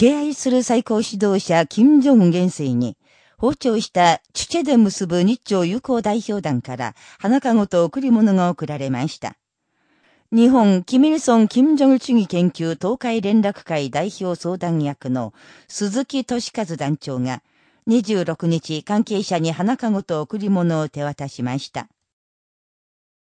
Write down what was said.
敬愛する最高指導者、金正恩元帥に、包丁したチュチェで結ぶ日朝友好代表団から花籠と贈り物が贈られました。日本、キミルソン・キム・ジョン主義研究東海連絡会代表相談役の鈴木俊和団長が26日関係者に花籠と贈り物を手渡しました。